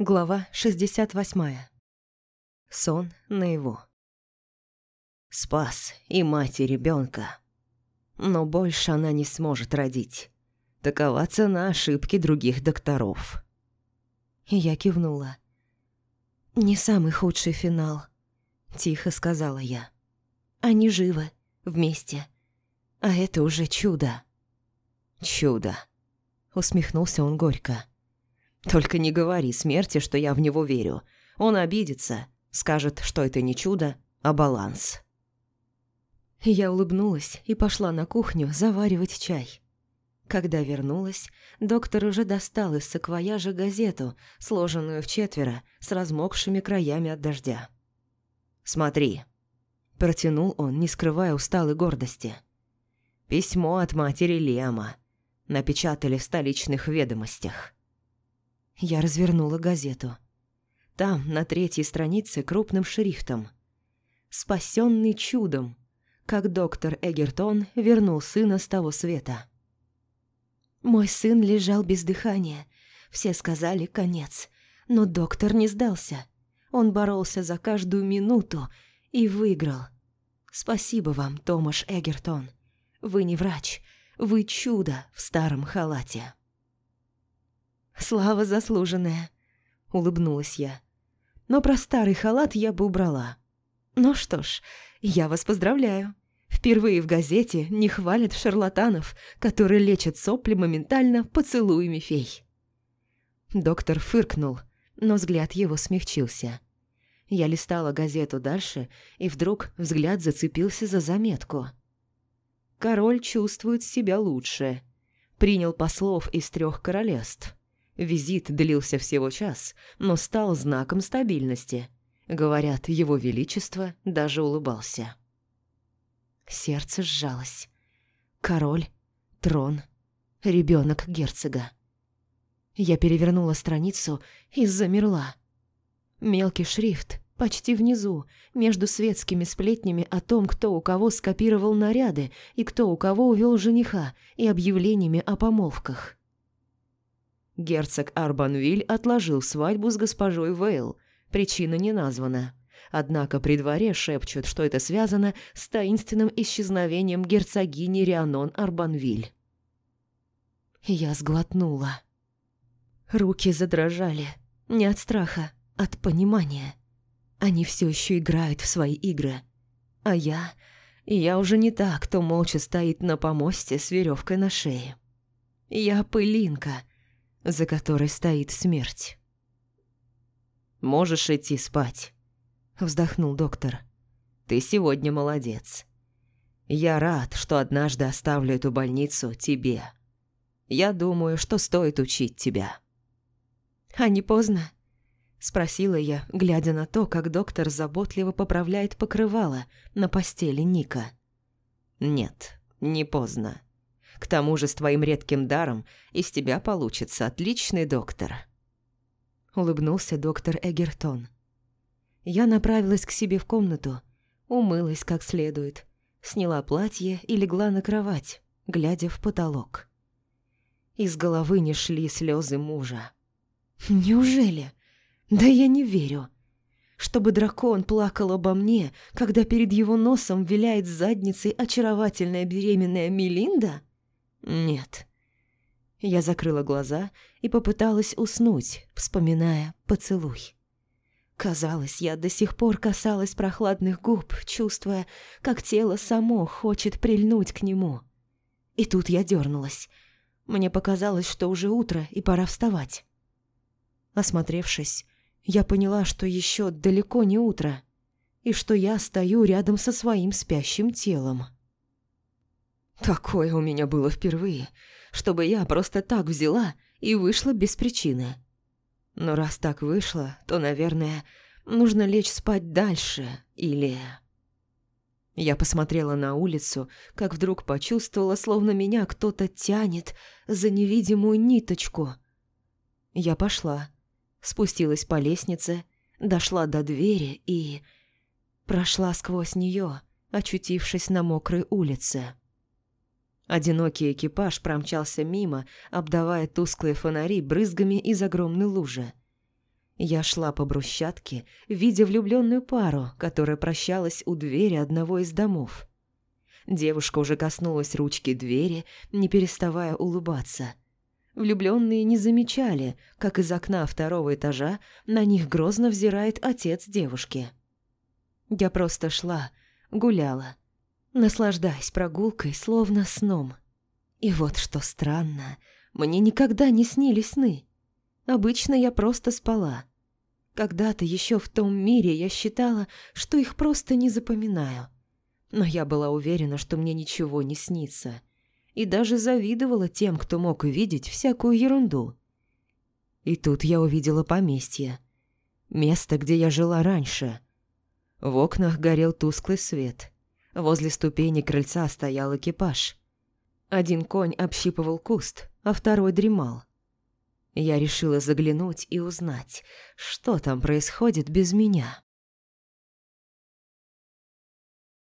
Глава 68. Сон наяву. Спас и мать, и ребенка. Но больше она не сможет родить. Такова цена ошибки других докторов. Я кивнула. «Не самый худший финал», — тихо сказала я. «Они живы, вместе. А это уже чудо». «Чудо», — усмехнулся он горько. Только не говори смерти, что я в него верю. Он обидится, скажет, что это не чудо, а баланс. Я улыбнулась и пошла на кухню заваривать чай. Когда вернулась, доктор уже достал из саквояжа газету, сложенную в четверо, с размокшими краями от дождя. «Смотри», – протянул он, не скрывая усталой гордости. «Письмо от матери Лема. Напечатали в столичных ведомостях. Я развернула газету. Там, на третьей странице, крупным шрифтом. «Спасенный чудом», как доктор Эгертон вернул сына с того света. Мой сын лежал без дыхания. Все сказали «конец». Но доктор не сдался. Он боролся за каждую минуту и выиграл. Спасибо вам, Томаш Эгертон. Вы не врач, вы чудо в старом халате. «Слава заслуженная», — улыбнулась я. «Но про старый халат я бы убрала. Ну что ж, я вас поздравляю. Впервые в газете не хвалят шарлатанов, которые лечат сопли моментально поцелуями фей». Доктор фыркнул, но взгляд его смягчился. Я листала газету дальше, и вдруг взгляд зацепился за заметку. «Король чувствует себя лучше. Принял послов из трех королевств. Визит длился всего час, но стал знаком стабильности. Говорят, его величество даже улыбался. Сердце сжалось. Король, трон, ребенок герцога. Я перевернула страницу и замерла. Мелкий шрифт, почти внизу, между светскими сплетнями о том, кто у кого скопировал наряды и кто у кого увел жениха, и объявлениями о помолвках. Герцог Арбанвиль отложил свадьбу с госпожой Вейл. Причина не названа. Однако при дворе шепчут, что это связано с таинственным исчезновением герцогини Рианон Арбанвиль. Я сглотнула. Руки задрожали. Не от страха, от понимания. Они все еще играют в свои игры. А я... Я уже не та, кто молча стоит на помосте с веревкой на шее. Я пылинка — за которой стоит смерть. «Можешь идти спать», — вздохнул доктор. «Ты сегодня молодец. Я рад, что однажды оставлю эту больницу тебе. Я думаю, что стоит учить тебя». «А не поздно?» — спросила я, глядя на то, как доктор заботливо поправляет покрывало на постели Ника. «Нет, не поздно. К тому же с твоим редким даром из тебя получится отличный доктор». Улыбнулся доктор Эгертон. Я направилась к себе в комнату, умылась как следует, сняла платье и легла на кровать, глядя в потолок. Из головы не шли слезы мужа. «Неужели? Да я не верю!» чтобы дракон плакал обо мне, когда перед его носом виляет задницей очаровательная беременная Мелинда? Нет. Я закрыла глаза и попыталась уснуть, вспоминая поцелуй. Казалось, я до сих пор касалась прохладных губ, чувствуя, как тело само хочет прильнуть к нему. И тут я дернулась. Мне показалось, что уже утро и пора вставать. Осмотревшись, я поняла, что еще далеко не утро, и что я стою рядом со своим спящим телом. Такое у меня было впервые, чтобы я просто так взяла и вышла без причины. Но раз так вышло, то, наверное, нужно лечь спать дальше или... Я посмотрела на улицу, как вдруг почувствовала, словно меня кто-то тянет за невидимую ниточку. Я пошла, спустилась по лестнице, дошла до двери и... прошла сквозь нее, очутившись на мокрой улице. Одинокий экипаж промчался мимо, обдавая тусклые фонари брызгами из огромной лужи. Я шла по брусчатке, видя влюбленную пару, которая прощалась у двери одного из домов. Девушка уже коснулась ручки двери, не переставая улыбаться. Влюбленные не замечали, как из окна второго этажа на них грозно взирает отец девушки. Я просто шла, гуляла, наслаждаясь прогулкой, словно сном. И вот что странно, мне никогда не снились сны. Обычно я просто спала. Когда-то еще в том мире я считала, что их просто не запоминаю. Но я была уверена, что мне ничего не снится. И даже завидовала тем, кто мог видеть всякую ерунду. И тут я увидела поместье. Место, где я жила раньше. В окнах горел тусклый свет. Возле ступени крыльца стоял экипаж. Один конь общипывал куст, а второй дремал. Я решила заглянуть и узнать, что там происходит без меня.